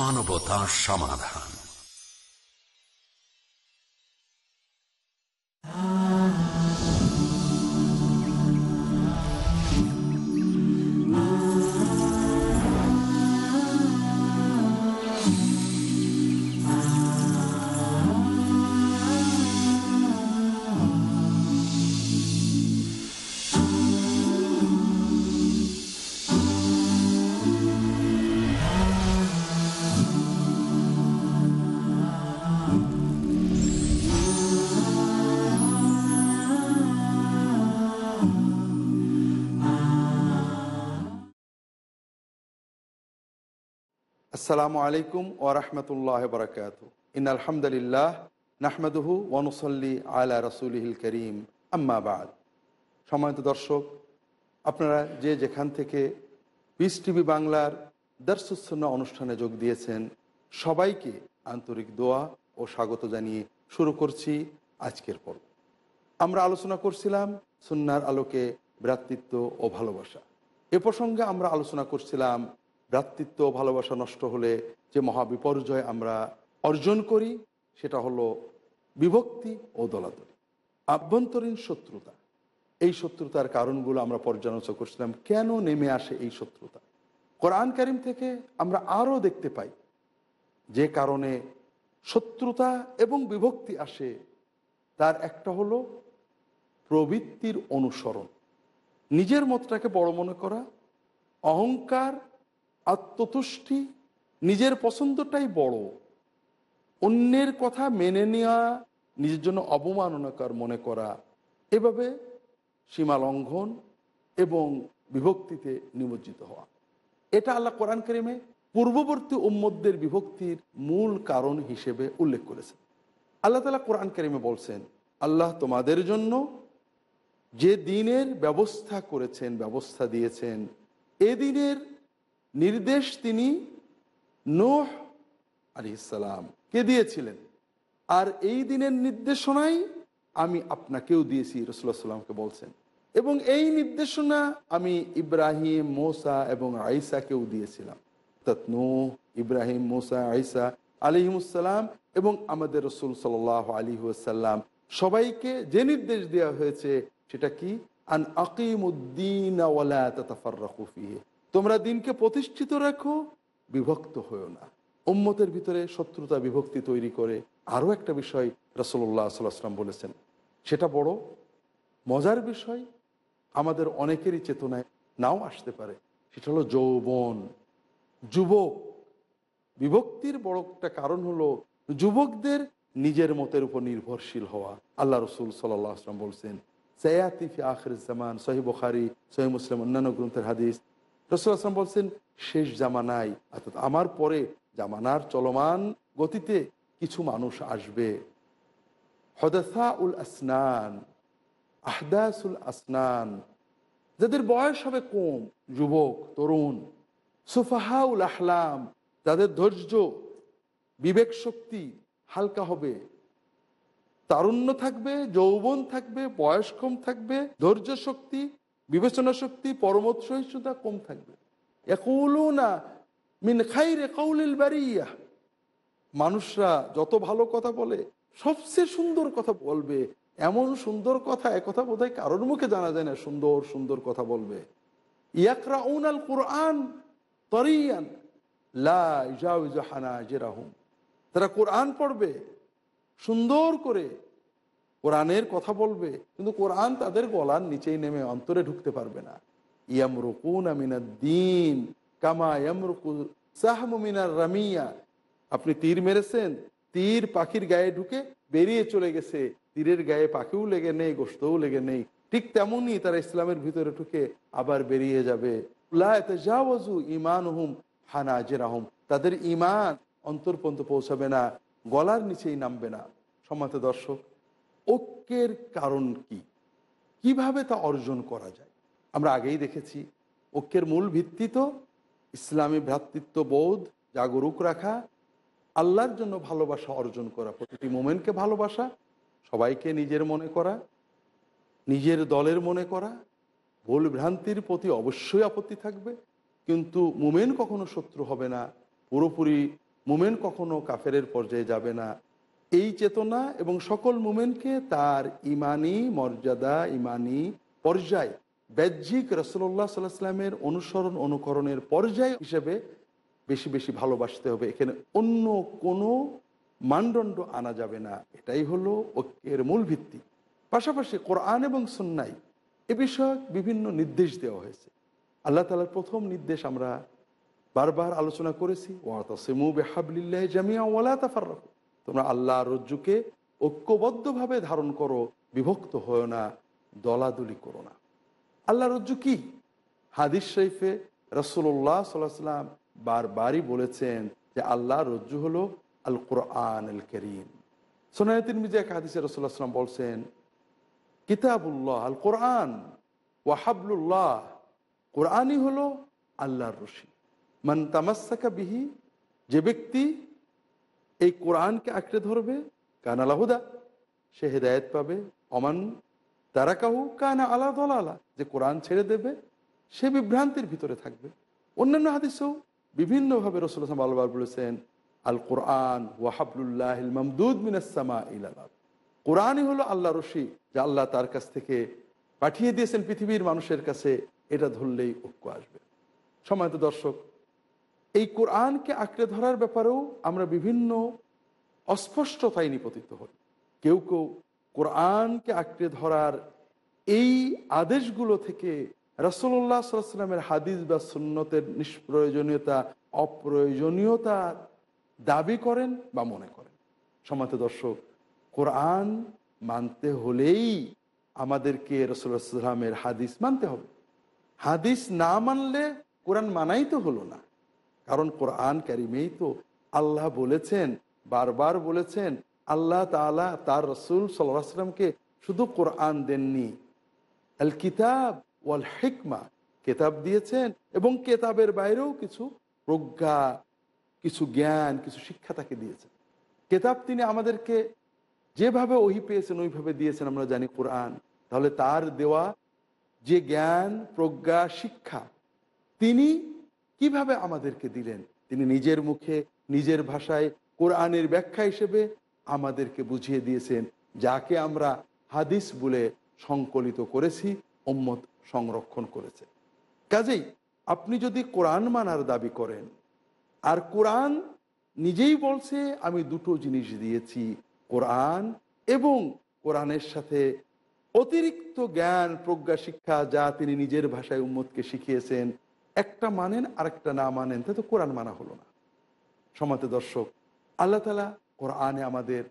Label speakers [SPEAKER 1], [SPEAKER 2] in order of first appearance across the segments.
[SPEAKER 1] মানবতা সমাধান।
[SPEAKER 2] আসসালামু আলাইকুম ও রহমতুল্লাহ বরকাত ইন আলহামদুলিল্লাহ নাহমদহু ওয়ানুসল্লি আলা রসুলহিল করিম। আম্মাবাদ সময়ত দর্শক, আপনারা যে যেখান থেকে পিস টিভি বাংলার দর্শুসন্না অনুষ্ঠানে যোগ দিয়েছেন, সবাইকে আন্তরিক দোয়া ও স্বাগত জানিয়ে শুরু করছি আজকের পর্ব। আমরা আলোচনা করছিলাম সুন্নার আলোকে ভ্রাতৃত্ব ও ভালোবাসা। এ প্রসঙ্গে আমরা আলোচনা করছিলাম ভ্রাতৃত্ব ভালোবাসা নষ্ট হলে যে মহা মহাবিপর্যয় আমরা অর্জন করি, সেটা হলো বিভক্তি ও দলাদলি। আভ্যন্তরীণ শত্রুতা। এই শত্রুতার কারণগুলো আমরা পর্যালোচনা করছিলাম, কেন নেমে আসে এই শত্রুতা? কোরআন কারিম থেকে আমরা আরও দেখতে পাই যে কারণে শত্রুতা এবং বিভক্তি আসে। তার একটা হলো প্রবৃত্তির অনুসরণ। নিজের মতটাকে বড় মনে করা, অহংকার আত্মতুষ্টি নিজের পছন্দটাই বড়। অন্যের কথা মেনে নেওয়া নিজের জন্য অবমাননাকার মনে করা, এভাবে সীমা লঙ্ঘন এবং বিভক্তিতে নিমজ্জিত হওয়া। এটা আল্লাহ কোরআন করিমে পূর্ববর্তী উম্মদের বিভক্তির মূল কারণ হিসেবে উল্লেখ করেছেন। আল্লাহ তালা কোরআন করিমে বলছেন, আল্লাহ তোমাদের জন্য যে দিনের ব্যবস্থা করেছেন, ব্যবস্থা দিয়েছেন, এ দিনের নির্দেশ তিনি নোহ আলি কে দিয়েছিলেন? আর এই দিনের নির্দেশনাই আমি আপনাকেও দিয়েছি রসুল্লাহ সাল্লামকে বলছেন। এবং এই নির্দেশনা আমি ইব্রাহিম, মোসা এবং আইসাকেও দিয়েছিলাম। তৎনু ইব্রাহিম, মোসা আইসা আলিহিমুসাল্লাম এবং আমাদের রসুল সাল আলী সবাইকে যে নির্দেশ দেওয়া হয়েছে সেটা কি? আন আকিমুদ্দিন তোমরা দিনকে প্রতিষ্ঠিত রাখো, বিভক্ত হয়েও না। উম্মতের ভিতরে শত্রুতা, বিভক্তি তৈরি করে আরও একটা বিষয় রসল্লাহ সাল্লাম বলেছেন। সেটা বড়, মজার বিষয়, আমাদের অনেকেরই চেতনায় নাও আসতে পারে। সেটা হলো যৌবন, যুবক। বিভক্তির বড় একটা কারণ হলো যুবকদের নিজের মতের উপর নির্ভরশীল হওয়া। আল্লাহ রসুল সাল্লাহ আসলাম বলছেন সয়াতিফি আখর জামান। সহি বখারি সহি মুসলিম, অন্যান্য গ্রন্থের হাদিস। রসুল আসলাম বলছেন, শেষ জামানায়, অর্থাৎ আমার পরে জামানার চলমান গতিতে কিছু মানুষ আসবে। হদাসা উল আসনান, আহদাসুল আসনান, যাদের বয়স হবে কম, যুবক, তরুণ। সুফাহাউল আহলাম, যাদের ধৈর্য, বিবেক শক্তি হালকা হবে। তারুণ্য থাকবে, যৌবন থাকবে, বয়স কম থাকবে, ধৈর্য শক্তি বিবেচনা শক্তি, পরমত সহিষ্ণুতা কম থাকবে। না মিন খাইরে কৌলিল বাড়িয়া মানুষরা যত ভালো কথা বলে, সবচেয়ে সুন্দর কথা বলবে। এমন সুন্দর কথা একথা বোধ হয় কারোর মুখে জানা যায় না, সুন্দর সুন্দর কথা বলবে। ইয়াকরা উনাল কোরআন তরিয়ান লাহানা জেরাহুম তারা কোরআন পড়বে, সুন্দর করে কোরআনের কথা বলবে, কিন্তু কোরআন তাদের গলার নিচেই নেমে অন্তরে ঢুকতে পারবে না। ইয়ামরুকুন আমিনা দিন কামা ইয়ামরুকু সাহমিনার রামিয়া। আপনি তীর মেরেছেন, তীর পাখির গায়ে ঢুকে বেরিয়ে চলে গেছে। তীরের গায়ে পাখিও লেগে নেই গোস্তও লেগে নেই। ঠিক তেমনই তারা ইসলামের ভিতরে ঢুকে আবার বেরিয়ে যাবে। ইমান হুম হানা জেরাহুম তাদের ইমান অন্তর পর্যন্ত পৌঁছাবে না, গলার নিচেই নামবে না। সমাতে দর্শক ঐক্যের কারণ কি? কীভাবে তা অর্জন করা যায়? আমরা আগেই দেখেছি, ঐক্যের মূল ভিত্তি তো ইসলামী ভ্রাতৃত্ব বোধ, জাগরুক রাখা, আল্লাহর জন্য ভালোবাসা অর্জন করা, প্রতিটি মোমেনকে ভালোবাসা, সবাইকে নিজের মনে করা, নিজের দলের মনে করা, ভুল ভ্রান্তির প্রতি অবশ্যই আপত্তি থাকবে, কিন্তু মুমেন কখনো শত্রু হবে না, পুরোপুরি মুমেন কখনো কাফেরের পর্যায়ে যাবে না। এই চেতনা এবং সকল মুমেনকে তার ইমানি মর্যাদা, ইমানি পর্যায়, বাহ্যিক রসল্লাহ সাল্লাহ সাল্লামের অনুসরণ, অনুকরণের পর্যায় হিসেবে বেশি বেশি ভালোবাসতে হবে। এখানে অন্য কোনো মানদণ্ড আনা যাবে না। এটাই হলো ঐক্যের মূল ভিত্তি। পাশাপাশি কোরআন এবং সন্ন্যায় এ বিষয়ক বিভিন্ন নির্দেশ দেওয়া হয়েছে। আল্লাহ তালার প্রথম নির্দেশ আমরা বারবার আলোচনা করেছি ওয়াতাসিমু বেহাবলিল্লাহ জামিয়া ওয়ালা তাফার তাফাররাকু। তোমরা আল্লাহ রজ্জুকে ঐক্যবদ্ধভাবে ধারণ করো, বিভক্ত হয় না, দলাদলি করো না। আল্লাহ রজ্জু কি? হাদিস শরীফে রসুল্লাহ সাল্লাহ সাল্লাম বারবারই বলেছেন যে আল্লাহ রজ্জু হলো আল কোরআন আল করিম সোনায়তিন মিজা হাদিসে রসুল্লাহ সাল্লাম বলছেন, কিতাবুল্লাহ আল কোরআন ওয়াহাবুল্লাহ কোরআনই হলো আল্লাহর রশি। মান তামাসাকা বিহি, যে ব্যক্তি এই কোরআনকে আঁকড়ে ধরবে, কানা আলাহুদা সে হেদায়ত পাবে। অমান তারা কাহু কানা আলা দলালা, যে কোরআন ছেড়ে দেবে, সে বিভ্রান্তির ভিতরে থাকবে। অন্যান্য হাদিসেও বিভিন্নভাবে রসুল আল্লাহ বলেছেন, আল কোরআন ওয়াহাবুল্লাহ মামদুদ মিনাসমা ইলাল কোরআনই হলো আল্লাহ রশি, যা আল্লাহ তার কাছ থেকে পাঠিয়ে দিয়েছেন পৃথিবীর মানুষের কাছে, এটা ধরলেই ঐক্য আসবে। সময়ত দর্শক এই কোরআনকে আঁকড়ে ধরার ব্যাপারেও আমরা বিভিন্ন অস্পষ্টতায় নিপতিত হই। কেউ কেউ কোরআনকে আঁকড়ে ধরার এই আদেশগুলো থেকে রসল্লাহ সাল্লামের হাদিস বা সুন্নতের নিষ্প্রয়োজনীয়তা, অপ্রয়োজনীয়তা দাবি করেন বা মনে করেন। সমাতে দর্শক, কোরআন মানতে হলেই আমাদেরকে রসুল্লাহামের হাদিস মানতে হবে। হাদিস না মানলে কোরআন মানাই তো হলো না। কারণ কোরআন ক্যারিমেই তো আল্লাহ বলেছেন, বারবার বলেছেন, আল্লাহ তালা তার রসুল সাল্লামকে শুধু কোরআন দেননি। আল কিতাব ওয়াল হিকমা, কেতাব দিয়েছেন এবং কেতাবের বাইরেও কিছু প্রজ্ঞা, কিছু জ্ঞান, কিছু শিক্ষা তাকে দিয়েছেন। কেতাব তিনি আমাদেরকে যেভাবে ওহি পেয়েছেন, ওইভাবে দিয়েছেন, আমরা জানি কোরআন। তাহলে তার দেওয়া যে জ্ঞান, প্রজ্ঞা, শিক্ষা, তিনি কীভাবে আমাদেরকে দিলেন? তিনি নিজের মুখে, নিজের ভাষায়, কোরআনের ব্যাখ্যা হিসেবে আমাদেরকে বুঝিয়ে দিয়েছেন, যাকে আমরা হাদিস বলে সংকলিত করেছি ওম্মত সংরক্ষণ করেছে। কাজেই আপনি যদি কোরআন মানার দাবি করেন, আর কোরআন নিজেই বলছে, আমি দুটো জিনিস দিয়েছি, কোরআন এবং কোরআনের সাথে অতিরিক্ত জ্ঞান, প্রজ্ঞা, শিক্ষা, যা তিনি নিজের ভাষায় উম্মতকে শিখিয়েছেন একটা মানেন, আরেকটা না মানেন তা তো কোরআন মানা হলো না। সমাতে দর্শক, আল্লাহ তালা কোরআনে আমাদের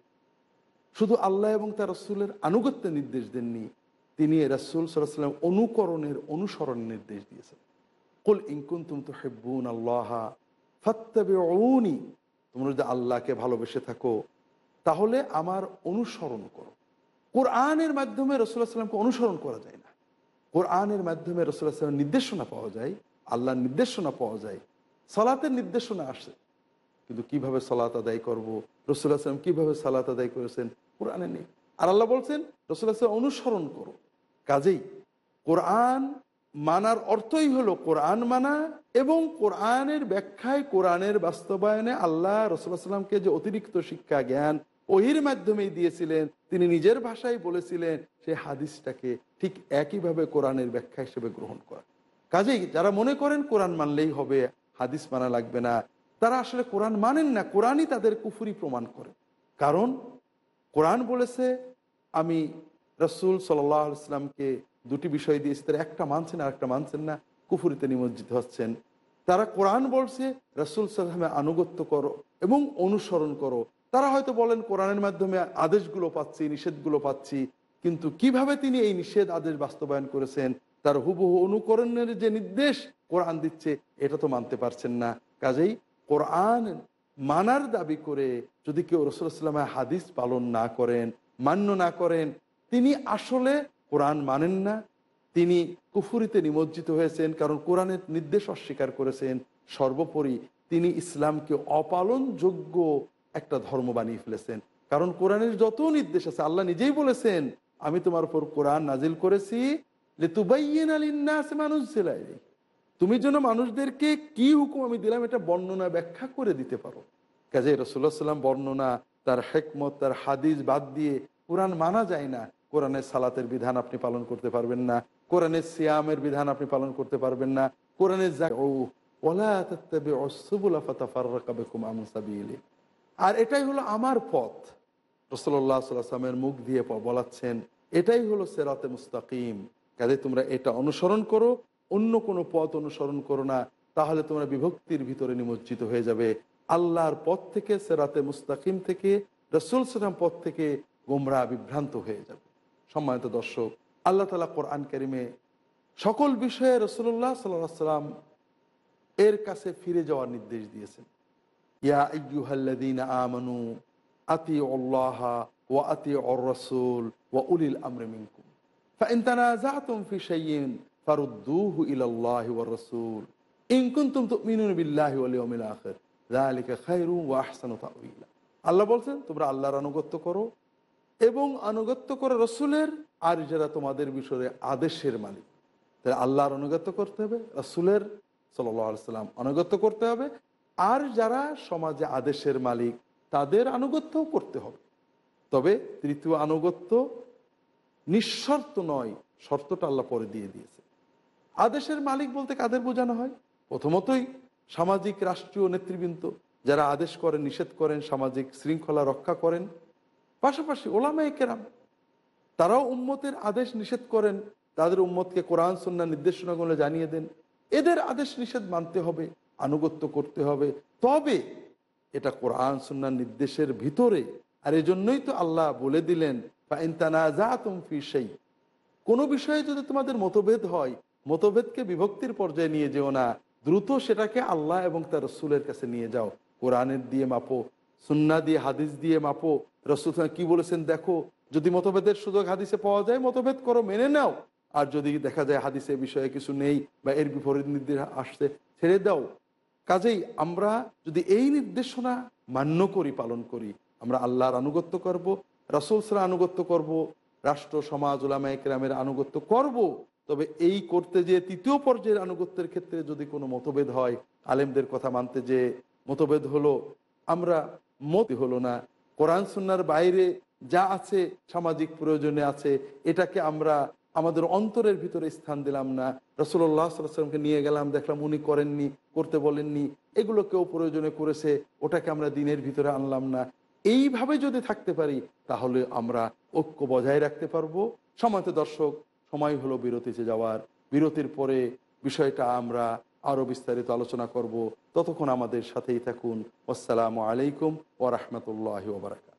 [SPEAKER 2] শুধু আল্লাহ এবং তার রসুলের আনুগত্যের নির্দেশ দেননি, তিনি রসুল সাল্লাম অনুকরণের অনুসরণ নির্দেশ দিয়েছেন। কুল ইনকুন তুম তো হেব্বুন আল্লাহ ফত্তাবে তোমরা যদি আল্লাহকে ভালোবেসে থাকো, তাহলে আমার অনুসরণ করো। কোরআনের মাধ্যমে রসুল্লাহ সাল্লামকে অনুসরণ করা যায় না। কোরআনের মাধ্যমে রসুল্লাহ সাল্লামের নির্দেশনা পাওয়া যায় আল্লাহর নির্দেশনা পাওয়া যায়। সলাতের নির্দেশনা আসে। কিন্তু কীভাবে সলাত আদায় করব? রসুল্লাহ সাল্লাম কীভাবে সালাত আদায় করেছেন? কোরআনে নেই। আর আল্লাহ বলছেন রসুল্লাহ সাল্লাম অনুসরণ করো। কাজেই কোরআন মানার অর্থই হলো কোরআন মানা এবং কোরআনের ব্যাখ্যায় কোরআনের বাস্তবায়নে আল্লাহ রসুল্লাহ সাল্লামকে যে অতিরিক্ত শিক্ষা, জ্ঞান, ওহির মাধ্যমেই দিয়েছিলেন, তিনি নিজের ভাষায় বলেছিলেন, সেই হাদিসটাকে ঠিক একইভাবে কোরআনের ব্যাখ্যা হিসেবে গ্রহণ করা। কাজেই যারা মনে করেন কোরআন মানলেই হবে, হাদিস মানা লাগবে না, তারা আসলে কোরআন মানেন না, কোরআনই তাদের কুফুরি প্রমাণ করে। কারণ কোরআন বলেছে, আমি রসুল সাল্লাহ ইসলামকে দুটি বিষয় দিয়েছি তারা একটা মানছেন আর একটা মানছেন না, কুফুরিতে নিমজ্জিত হচ্ছেন। তারা কোরআন বলছে, রসুল সাল্লামে আনুগত্য করো এবং অনুসরণ করো। তারা হয়তো বলেন, কোরআনের মাধ্যমে আদেশগুলো পাচ্ছি, নিষেধগুলো পাচ্ছি, কিন্তু কীভাবে তিনি এই নিষেধ আদেশ বাস্তবায়ন করেছেন? তার হুবহু অনুকরণের যে নির্দেশ কোরআন দিচ্ছে, এটা তো মানতে পারছেন না। কাজেই কোরআন মানার দাবি করে যদি কেউ রসুলামের হাদিস পালন না করেন, মান্য না করেন, তিনি আসলে কোরআন মানেন না। তিনি কুফুরিতে নিমজ্জিত হয়েছেন, কারণ কোরআনের নির্দেশ অস্বীকার করেছেন। সর্বোপরি তিনি ইসলামকে অপালনযোগ্য একটা ধর্ম বানিয়ে ফেলেছেন। কারণ কোরআনের যত নির্দেশ আছে, আল্লাহ নিজেই বলেছেন, আমি তোমার উপর কোরআন নাজিল করেছি তুমি যেন মানুষদেরকে কি হুকুম আমি দিলাম, এটা বর্ণনা ব্যাখ্যা করে দিতে পারো। কাজে রসুল্লাহ সাল্লাম বর্ণনা, তার হেকমত, তার হাদিস বাদ দিয়ে কোরআন মানা যায় না। কোরআনের সালাতের বিধান আপনি পালন করতে পারবেন না। কোরআনের সিয়ামের বিধান আপনি পালন করতে পারবেন না। কোরআনের। আর এটাই হলো আমার পথ। রসল্লাহ সাল্লামের মুখ দিয়ে বলাচ্ছেন, এটাই হলো সেরাতে মুস্তাকিম। কাজে তোমরা এটা অনুসরণ করো, অন্য কোনো পথ অনুসরণ করো না, তাহলে তোমরা বিভক্তির ভিতরে নিমজ্জিত হয়ে যাবে। আল্লাহর পথ থেকে, সেরাতে মুস্তাকিম থেকে, রসুল সালাম পথ থেকে গোমরা বিভ্রান্ত হয়ে যাবে। সম্মানিত দর্শক, আল্লাহ তালা কোরআন কারিমে সকল বিষয়ে রসুল্লাহ সাল্লাহ সাল্লাম এর কাছে ফিরে যাওয়ার নির্দেশ দিয়েছেন। ইয়া আইয়ুহাল্লাযীনা আমানু আতিউল্লাহা ওয়া আতিউর রসুল ওয়া উলিল আমরি মিনকুম। ফাইন তানাযাতুম ফি আল্লাহ বলছেন, তোমরা আল্লাহর আনুগত্য করো এবং আনুগত্য করো রসুলের আর যারা তোমাদের বিষয়ে আদেশের মালিক তাহলে আল্লাহর আনুগত্য করতে হবে, রসুলের সাল্লাম আনুগত্য করতে হবে। আর যারা সমাজে আদেশের মালিক, তাদের আনুগত্যও করতে হবে। তবে তৃতীয় আনুগত্য নিঃশর্ত নয়, শর্তটা আল্লাহ পরে দিয়ে দিয়েছে। আদেশের মালিক বলতে কাদের বোঝানো হয়? প্রথমতই সামাজিক রাষ্ট্রীয় নেতৃবৃন্দ যারা আদেশ করেন, নিষেধ করেন, সামাজিক শৃঙ্খলা রক্ষা করেন। পাশাপাশি ওলামায়ে কেরাম, তারাও উম্মতের আদেশ নিষেধ করেন, তাদের উম্মতকে কোরআন সন্না নির্দেশনাগুলো জানিয়ে দেন। এদের আদেশ নিষেধ মানতে হবে, আনুগত্য করতে হবে। তবে এটা কোরআন সন্ন্যার নির্দেশের ভিতরে। আর এজন্যই তো আল্লাহ বলে দিলেন কোনো বিষয়ে যদি তোমাদের মতভেদ হয়, মতভেদকে বিভক্তির পর্যায়ে নিয়ে যেও না। দ্রুত সেটাকে আল্লাহ এবং তার রসুলের কাছে নিয়ে যাও। কোরআনের দিয়ে মাপো, সুন্না দিয়ে হাদিস দিয়ে মাপো। রসুল কি বলেছেন? দেখো, যদি মতভেদের সুযোগ হাদিসে পাওয়া যায়, মতভেদ করো, মেনে নাও। আর যদি দেখা যায় হাদিসে বিষয়ে কিছু নেই বা এর বিপরীত নির্দেশ আসছে, ছেড়ে দাও। কাজেই আমরা যদি এই নির্দেশনা মান্য করি, পালন করি, আমরা আল্লাহর আনুগত্য করব রাসুল সালা আনুগত্য করব, রাষ্ট্র, সমাজ ওলামা একরামের আনুগত্য করব। তবে এই করতে যে তৃতীয় পর্যায়ের আনুগত্যের ক্ষেত্রে যদি কোনো মতভেদ হয়, আলেমদের কথা মানতে যে মতভেদ হলো, আমরা মত হলো না। কোরআন সুন্নার বাইরে যা আছে, সামাজিক প্রয়োজনে আছে, এটাকে আমরা আমাদের অন্তরের ভিতরে স্থান দিলাম না। রসুল্লাহ সাল্লামকে নিয়ে গেলাম, দেখলাম উনি করেননি, করতে বলেননি এগুলো কেউ প্রয়োজনে করেছে, ওটাকে আমরা দিনের ভিতরে আনলাম না। এইভাবে যদি থাকতে পারি, তাহলে আমরা ঐক্য বজায় রাখতে পারব। সময়ত দর্শক, সময় হলো বিরতিতে যাওয়ার। বিরতির পরে বিষয়টা আমরা আরও বিস্তারিত আলোচনা করব। ততক্ষণ আমাদের সাথেই থাকুন। আসসালামু আলাইকুম ওরহমতুল্লাহ ওবরাকাত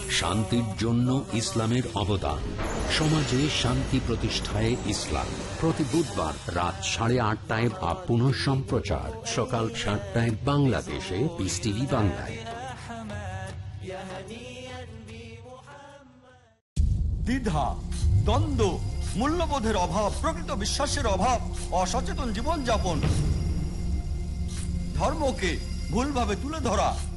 [SPEAKER 1] শান্তির জন্য ইসলামের অবদান। সমাজে শান্তি প্রতিষ্ঠায় ইসলাম। প্রতি বুধবার রাত সাড়ে আটটায় বা পুনঃ সম্প্রচার। সকাল সাতটায় বাংলাদেশে পিস টিভি বাংলায়।
[SPEAKER 3] দ্বিধা, দ্বন্দ্ব, মূল্যবোধের অভাব, প্রকৃত বিশ্বাসের অভাব, অসচেতন জীবনযাপন, ধর্মকে ভুলভাবে তুলে ধরা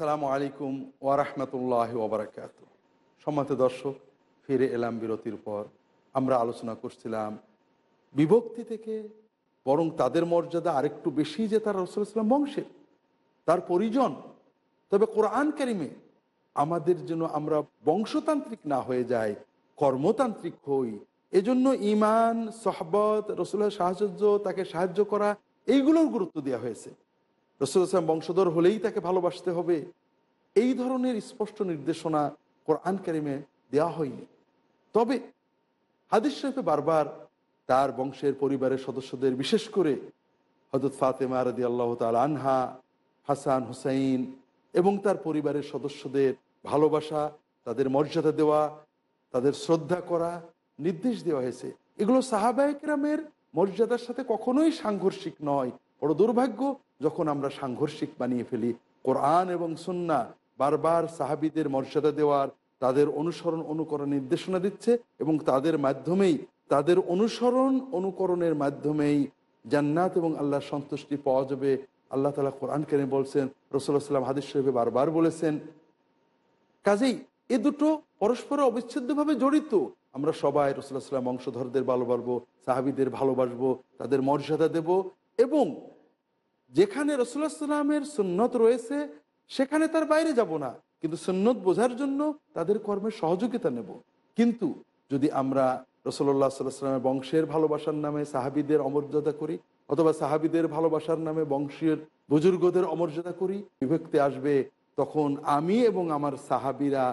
[SPEAKER 2] আসসালামু আলাইকুম ওয়ারহমতুল্লাহ ওবরাকাত সম্মত দর্শক, ফিরে এলাম বিরতির পর। আমরা আলোচনা করছিলাম বিভক্তি থেকে বরং তাদের মর্যাদা আরেকটু বেশি যে তার রসুলাম বংশের। তার পরিজন। তবে কোরআন কারিমে আমাদের জন্য আমরা বংশতান্ত্রিক না হয়ে যাই, কর্মতান্ত্রিক হই, এজন্য ইমান সহবত, রসুলের সাহায্য, তাকে সাহায্য করা, এইগুলোর গুরুত্ব দেওয়া হয়েছে। রসুল বংশধর হলেই তাকে ভালোবাসতে হবে। এই ধরনের স্পষ্ট নির্দেশনা কোরআন কারিমে দেওয়া হয়নি। তবে হাদিস শরীফে বারবার তার বংশের পরিবারের সদস্যদের, বিশেষ করে হজরত ফাতেমা রাদি আল্লাহ তাল আনহা, হাসান, হুসাইন এবং তার পরিবারের সদস্যদের ভালোবাসা, তাদের মর্যাদা দেওয়া, তাদের শ্রদ্ধা করা নির্দেশ দেওয়া হয়েছে। এগুলো সাহাবায়করামের মর্যাদার সাথে কখনোই সাংঘর্ষিক নয়। বড় দুর্ভাগ্য যখন আমরা সাংঘর্ষিক বানিয়ে ফেলি। কোরআন এবং সুন্না বারবার সাহাবিদের মর্যাদা দেওয়ার, তাদের অনুসরণ অনুকরণ নির্দেশনা দিচ্ছে এবং তাদের মাধ্যমেই, তাদের অনুসরণ অনুকরণের মাধ্যমেই জান্নাত এবং আল্লাহর সন্তুষ্টি পাওয়া যাবে। আল্লাহ তালা কোরআন কেন বলছেন রসুল্লাহ সাল্লাম হাদিস সাহেবে বারবার বলেছেন, কাজেই এ দুটো পরস্পর অবিচ্ছেদ্যভাবে জড়িত। আমরা সবাই রসুল্লাহ সাল্লাম বংশধরদের ভালোবাসবো, সাহাবিদের ভালোবাসবো, তাদের মর্যাদা দেব এবং যেখানে রসুল্লাহ সাল্লামের সুন্নত রয়েছে, সেখানে তার বাইরে যাব না। কিন্তু সুন্নত বোঝার জন্য তাদের কর্মের সহযোগিতা নেব। কিন্তু যদি আমরা রসল্লাহ সাল্লামের বংশের ভালোবাসার নামে সাহাবিদের অমর্যাদা করি, অথবা সাহাবিদের ভালোবাসার নামে বংশের বুজুর্গদের অমর্যাদা করি, বিভক্তি আসবে, তখন আমি এবং আমার সাহাবিরা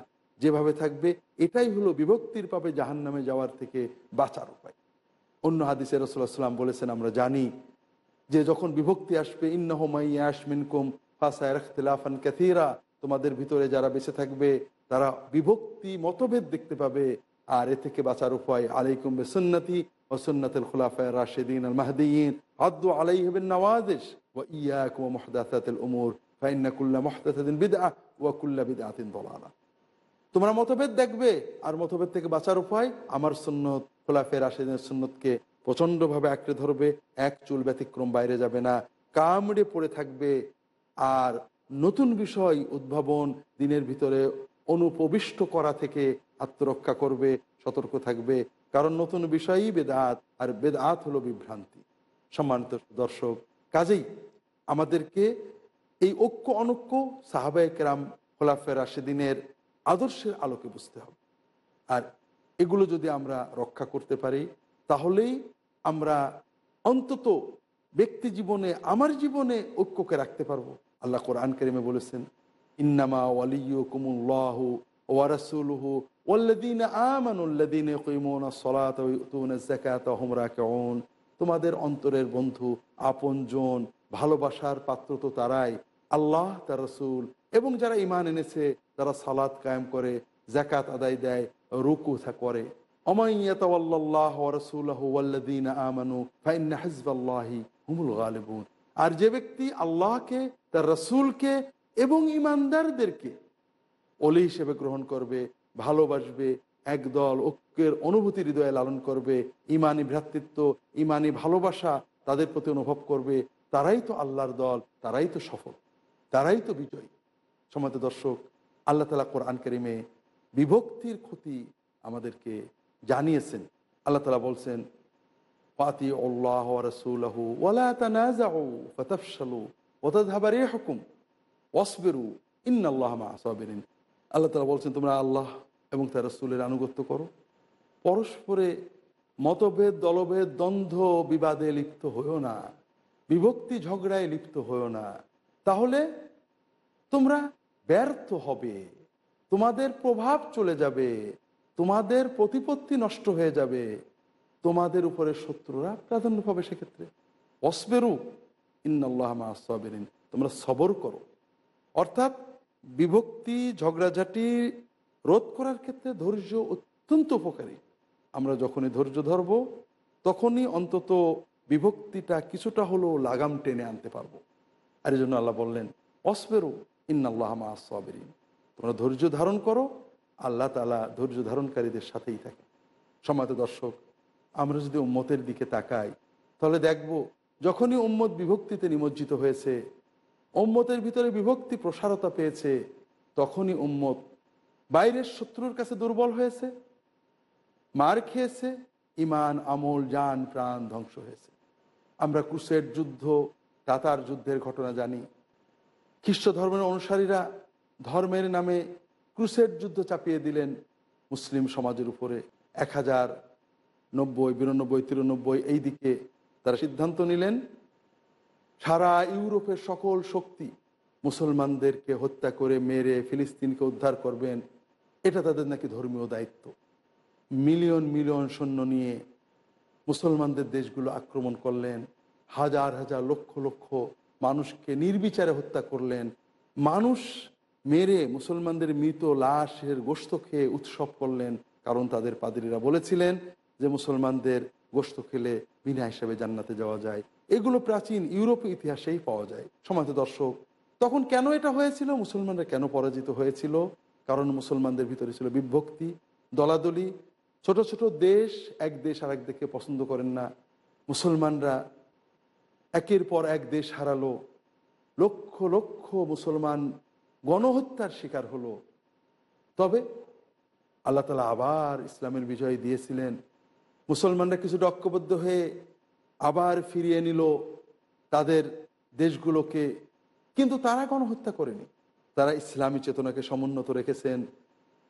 [SPEAKER 2] যেভাবে থাকবে, এটাই হলো বিভক্তির পাবে জাহান নামে যাওয়ার থেকে বাঁচার উপায়। অন্য হাদিসে রসুল্লাহ সাল্লাম বলেছেন, আমরা জানি যে যখন বিভক্তি আসবে ইন্নহমাইয়াসমিনকুম ফাসায়রান ক্যাথিরা তোমাদের ভিতরে যারা বেঁচে থাকবে, তারা বিভক্তি, মতভেদ দেখতে পাবে। আর এ থেকে বাঁচার উপায় আলাইকুম ও সুন্নতুল খুলাফায় রাশেদিন আল মাহদিন আদু আলাই হবেন নওয়াদেশ ও ইয়াকুম মহদাতাতিল উমুর। ফাইন্নাকুল্লা মহদাতিন বিদআ ওয়া কুল্লা বিদআতিন দলালা। তোমরা মতভেদ দেখবে, আর মতভেদ থেকে বাঁচার উপায় আমার সুন্নত খোলাফের আশেদিনের সুন্নতকে প্রচণ্ডভাবে আঁকড়ে ধরবে, এক চুল ব্যতিক্রম বাইরে যাবে না, কামড়ে পড়ে থাকবে। আর নতুন বিষয় উদ্ভাবন দিনের ভিতরে অনুপ্রবিষ্ট করা থেকে আত্মরক্ষা করবে, সতর্ক থাকবে। কারণ নতুন বিষয়ই বেদাত, আর বেদাত হলো বিভ্রান্তি। সম্মানিত দর্শক, কাজেই আমাদেরকে এই ঐক্য অনৈক্য সাহাবায় কেরাম খোলাফের সেদিনের আদর্শের আলোকে বুঝতে হবে। আর এগুলো যদি আমরা রক্ষা করতে পারি, তাহলেই আমরা অন্তত ব্যক্তি জীবনে, আমার জীবনে ঐক্যকে রাখতে পারব। আল্লাহ কোরআন করিমে বলেছেন, ইন্নামা ওয়ালিউ কুমুল্লাহ ওয়ারাসুলহু ওয়াল্লাদিন আমানুল্লাদিন সলাত তোমাদের অন্তরের বন্ধু, আপনজন, ভালোবাসার পাত্র তো তারাই। আল্লাহ, তার রসুল এবং যারা ইমান এনেছে, তারা সালাত কায়েম করে জাকাত আদায় দেয়, রুকু করে। আর যে ব্যক্তি আল্লাহকে, তার রসুলকে এবং ইমানদারদেরকে অলি হিসেবে গ্রহণ করবে, ভালোবাসবে, একদল ঐক্যের অনুভূতি হৃদয়ে লালন করবে ইমানি ভ্রাতৃত্ব ইমানি ভালোবাসা তাদের প্রতি অনুভব করবে, তারাই তো আল্লাহর দল, তারাই তো সফল, তারাই তো বিজয়ী। সমাজ দর্শক, আল্লাহ তালা কোরআন করিমে বিভক্তির ক্ষতি আমাদেরকে জানিয়েছেন। আল্লাহ তালা বলছেন পাতি আল্লাহ রসুলহু ওয়ালা তানাজাউ ফাতাফশালু ওয়াতাযহাবা রিহুকুম ওয়াসবিরু ইন্নাল্লাহ মা সাবিরিন। আল্লাহ তালা বলছেন, তোমরা আল্লাহ এবং তার রসুলের আনুগত্য করো। পরস্পরে মতভেদ, দলভেদ, দ্বন্দ্ব, বিবাদে লিপ্ত হয়েও না। বিভক্তি, ঝগড়ায় লিপ্ত হয়েও না। তাহলে তোমরা ব্যর্থ হবে। তোমাদের প্রভাব চলে যাবে। তোমাদের প্রতিপত্তি নষ্ট হয়ে যাবে। তোমাদের উপরে শত্রুরা প্রাধান্য পাবে সেক্ষেত্রে অসবেরু ইন্নআল্লাহ মাসবেরিন তোমরা সবর করো। অর্থাৎ বিভক্তি, ঝগড়াঝাটি রোধ করার ক্ষেত্রে ধৈর্য অত্যন্ত উপকারী। আমরা যখনই ধৈর্য ধরব, তখনই অন্তত বিভক্তিটা কিছুটা হলেও লাগাম টেনে আনতে পারব। আর এই জন্য আল্লাহ বললেন অসবেরু ইন্নআল্লাহ মাসবেরিন তোমরা ধৈর্য ধারণ করো আল্লাহ তালা ধৈর্য ধারণকারীদের সাথেই থাকে। সমাজ দর্শক, আমরা যদি উম্মতের দিকে তাকাই, তাহলে দেখব যখনই উম্মত বিভক্তিতে নিমজ্জিত হয়েছে, উম্মতের ভিতরে বিভক্তি প্রসারতা পেয়েছে, তখনই উম্মত বাইরের শত্রুর কাছে দুর্বল হয়েছে, মার খেয়েছে ইমান আমল, জান, প্রাণ ধ্বংস হয়েছে। আমরা ক্রুসের যুদ্ধ তাতার যুদ্ধের ঘটনা জানি। খ্রিস্ট ধর্মের অনুসারীরা ধর্মের নামে ক্রুসের যুদ্ধ চাপিয়ে দিলেন মুসলিম সমাজের উপরে। এক হাজার নব্বই, বিরানব্বই, তিরানব্বই, এই দিকে তারা সিদ্ধান্ত নিলেন, সারা ইউরোপের সকল শক্তি মুসলমানদেরকে হত্যা করে মেরে ফিলিস্তিনকে উদ্ধার করবেন, এটা তাদের নাকি ধর্মীয় দায়িত্ব। মিলিয়ন মিলিয়ন সৈন্য নিয়ে মুসলমানদের দেশগুলো আক্রমণ করলেন, হাজার হাজার লক্ষ লক্ষ মানুষকে নির্বিচারে হত্যা করলেন। মানুষ মেরে মুসলমানদের মৃত লাশের গোস্ত খেয়ে উৎসব করলেন, কারণ তাদের পাদ্রীরা বলেছিলেন যে মুসলমানদের গোস্ত খেলে বিনা হিসাবে জান্নাতে যাওয়া যায়। এগুলো প্রাচীন ইউরোপীয় ইতিহাসেই পাওয়া যায়। সমাজ দর্শক, তখন কেন এটা হয়েছিল? মুসলমানরা কেন পরাজিত হয়েছিল? কারণ মুসলমানদের ভিতরে ছিল বিভক্তি, দলাদলি। ছোট ছোট দেশ এক দেশ আর এক দেশকে পছন্দ করেন না। মুসলমানরা একের পর এক দেশ হারালো। লক্ষ লক্ষ মুসলমান গণহত্যার শিকার হলো। তবে আল্লাহ তালা আবার ইসলামের বিজয় দিয়েছিলেন। মুসলমানরা কিছুটা ঐক্যবদ্ধ হয়ে আবার ফিরিয়ে নিল তাদের দেশগুলোকে। কিন্তু তারা গণহত্যা করেনি। তারা ইসলামী চেতনাকে সমুন্নত রেখেছেন।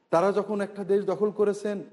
[SPEAKER 2] তারা যখন একটা দেশ দখল করেছেন,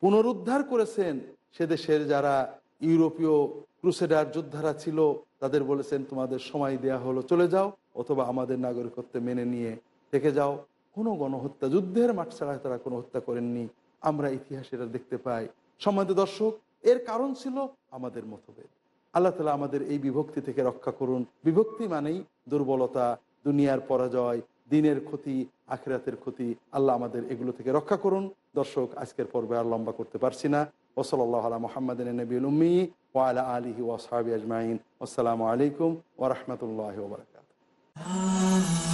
[SPEAKER 2] পুনরুদ্ধার করেছেন, সে দেশের যারা ইউরোপীয় ক্রুসেডার যোদ্ধারা ছিল, তাদের বলেছেন, তোমাদের সময় দেয়া হলো, চলে যাও। অথবা আমাদের নাগরিকত্ব মেনে নিয়ে থেকে যাও। কোনো গণহত্যা, যুদ্ধের মাঠ ছাড়া তারা কোনো হত্যা করেননি। আমরা ইতিহাসে এটা দেখতে পাই। সম্মানিত দর্শক, এর কারণ ছিল আমাদের মতভেদ। আল্লাহ তালা আমাদের এই বিভক্তি থেকে রক্ষা করুন। বিভক্তি মানেই দুর্বলতা, দুনিয়ার পরাজয়, দিনের ক্ষতি, আখেরাতের ক্ষতি। আল্লাহ আমাদের এগুলো থেকে রক্ষা করুন। দর্শক, আজকের পর্বে আর লম্বা করতে পারছি না। ওসলাল্লাহ আলা মোহাম্মদ নবীল উম্মি ওয়ালা আলিহি ওয়াসাবি আজমাইন। আসসালামু আলাইকুম ওরহমতুল্লাহ ওবরাকাত
[SPEAKER 4] Ah.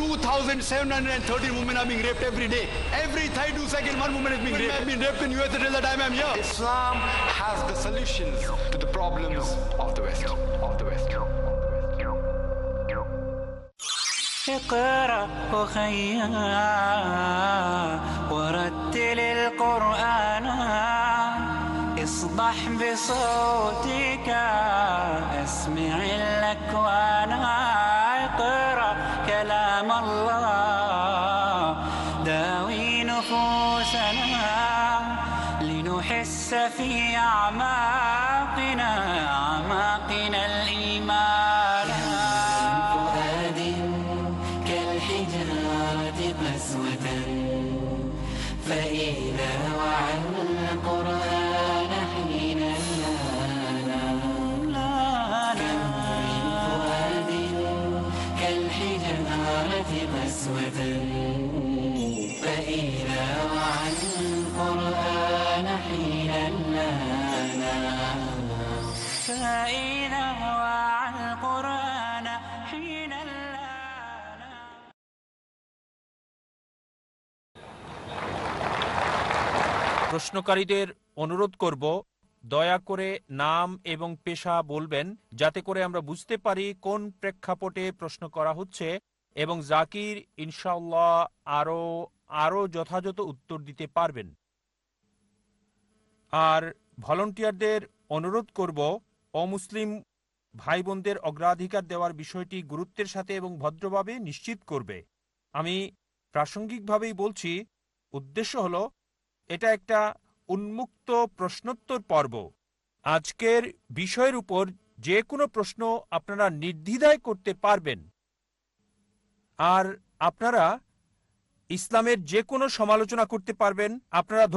[SPEAKER 5] 2,713 women are being raped every day. Every 32 seconds, one woman is being raped. I've been raped in US until the time I'm here. Islam has the solutions to the problems of the West. Of the West.
[SPEAKER 6] اقرأ أخيا ورتل القرآن اصدح بصوتك اسمع
[SPEAKER 7] প্রশ্নকারীদের অনুরোধ করব, দয়া করে নাম এবং পেশা বলবেন, যাতে করে আমরা বুঝতে পারি কোন প্রেক্ষাপটে প্রশ্ন করা হচ্ছে এবং জাকির ইনশাল্লাহ আরও আরও যথাযথ উত্তর দিতে পারবেন। আর ভলান্টিয়ারদের অনুরোধ করব অমুসলিম ভাই বোনদের অগ্রাধিকার দেওয়ার বিষয়টি গুরুত্বের সাথে এবং ভদ্রভাবে নিশ্চিত করবে। আমি প্রাসঙ্গিকভাবেই বলছি, উদ্দেশ্য হল, এটা একটা উন্মুক্ত প্রশ্নোত্তর পর্ব। আজকের বিষয়ের উপর যে কোনো প্রশ্ন আপনারা নির্দ্বিধায় করতে পারবেন। আর আপনারা ইসলামের যে কোনো সমালোচনা করতে পারবেন। আপনারা